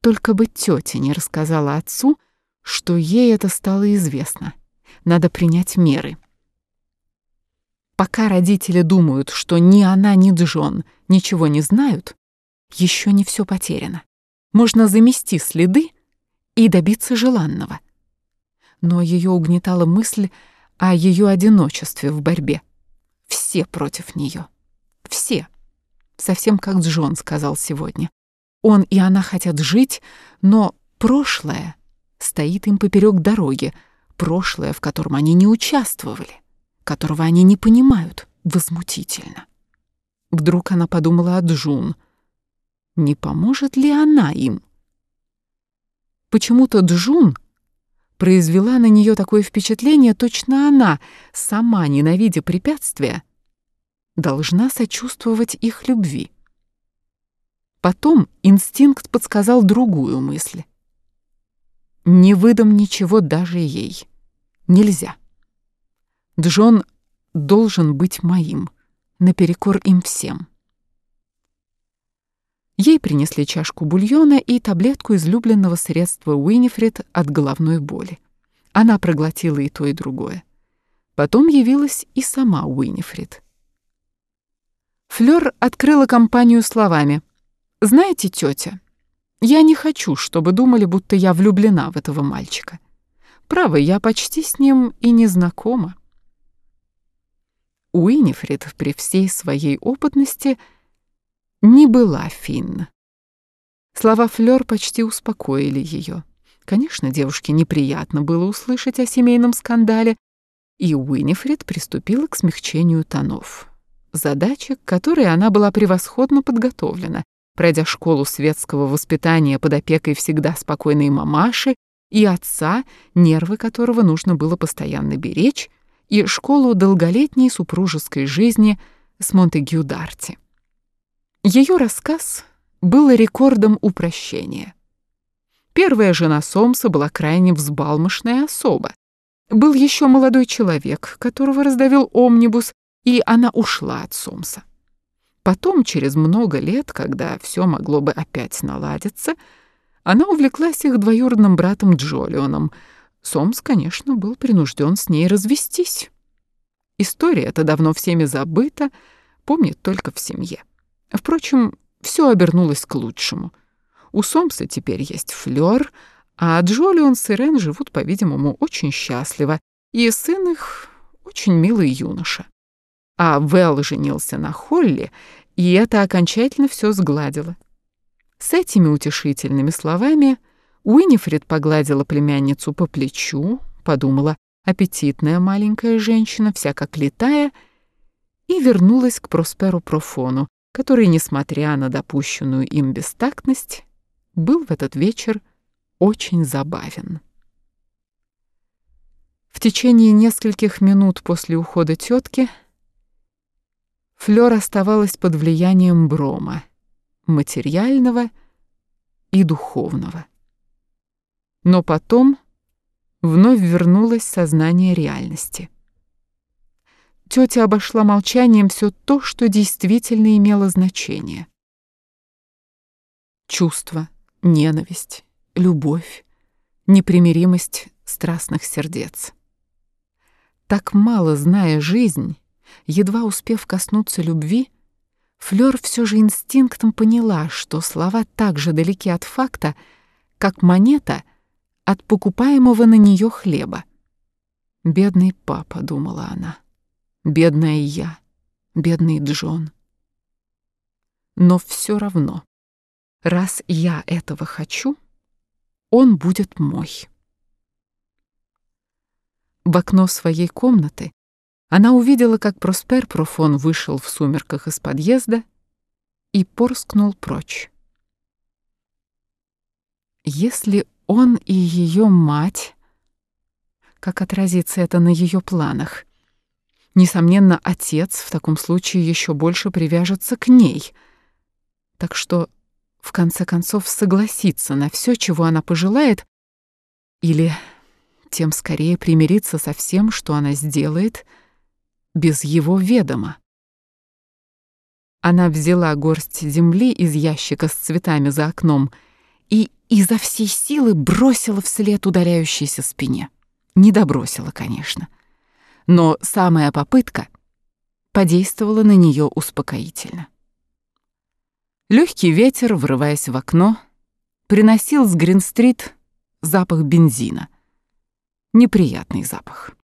Только бы тетя не рассказала отцу, что ей это стало известно. Надо принять меры. Пока родители думают, что ни она, ни Джон ничего не знают, еще не все потеряно. Можно замести следы и добиться желанного. Но ее угнетала мысль о ее одиночестве в борьбе. Все против нее. Все. Совсем как Джон сказал сегодня. Он и она хотят жить, но прошлое стоит им поперек дороги, прошлое, в котором они не участвовали, которого они не понимают. Возмутительно. Вдруг она подумала о Джун. Не поможет ли она им? Почему-то Джун произвела на нее такое впечатление, точно она, сама ненавидя препятствия, должна сочувствовать их любви. Потом инстинкт подсказал другую мысль. Не выдам ничего даже ей. Нельзя. Джон должен быть моим, наперекор им всем. Ей принесли чашку бульона и таблетку излюбленного средства Уинифред от головной боли. Она проглотила и то, и другое. Потом явилась и сама Уинифред. Флёр открыла компанию словами. «Знаете, тетя, я не хочу, чтобы думали, будто я влюблена в этого мальчика. Право, я почти с ним и не знакома». Уинифред при всей своей опытности — не была Финн. Слова Флёр почти успокоили ее. Конечно, девушке неприятно было услышать о семейном скандале, и Уинифред приступила к смягчению тонов. Задача, к которой она была превосходно подготовлена, пройдя школу светского воспитания под опекой всегда спокойной мамаши и отца, нервы которого нужно было постоянно беречь, и школу долголетней супружеской жизни с Монтегю Дарти. Ее рассказ был рекордом упрощения. Первая жена Сомса была крайне взбалмошная особа. Был еще молодой человек, которого раздавил омнибус, и она ушла от Сомса. Потом, через много лет, когда все могло бы опять наладиться, она увлеклась их двоюродным братом Джолионом. Сомс, конечно, был принужден с ней развестись. История эта давно всеми забыта, помнит только в семье. Впрочем, все обернулось к лучшему. У Сомса теперь есть Флёр, а Джолион с Ирен живут, по-видимому, очень счастливо, и сын их очень милый юноша. А Вэл женился на Холли, и это окончательно все сгладило. С этими утешительными словами Уинифред погладила племянницу по плечу, подумала, аппетитная маленькая женщина, вся как летая, и вернулась к Просперу Профону, который, несмотря на допущенную им бестактность, был в этот вечер очень забавен. В течение нескольких минут после ухода тетки Флёр оставалась под влиянием брома, материального и духовного. Но потом вновь вернулось сознание реальности — тетя обошла молчанием все то, что действительно имело значение. Чувство, ненависть, любовь, непримиримость страстных сердец. Так мало зная жизнь, едва успев коснуться любви, Флёр все же инстинктом поняла, что слова так же далеки от факта, как монета от покупаемого на нее хлеба. «Бедный папа», — думала она. Бедная я, бедный Джон. Но все равно, раз я этого хочу, он будет мой. В окно своей комнаты она увидела, как Проспер Профон вышел в сумерках из подъезда и порскнул прочь. Если он и ее мать, как отразится это на ее планах, Несомненно, отец в таком случае еще больше привяжется к ней. Так что, в конце концов, согласиться на все, чего она пожелает, или тем скорее примириться со всем, что она сделает, без его ведома. Она взяла горсть земли из ящика с цветами за окном и изо всей силы бросила вслед удаляющейся спине. Не добросила, конечно. Но самая попытка подействовала на нее успокоительно. Легкий ветер, врываясь в окно, приносил с Грин-стрит запах бензина. Неприятный запах.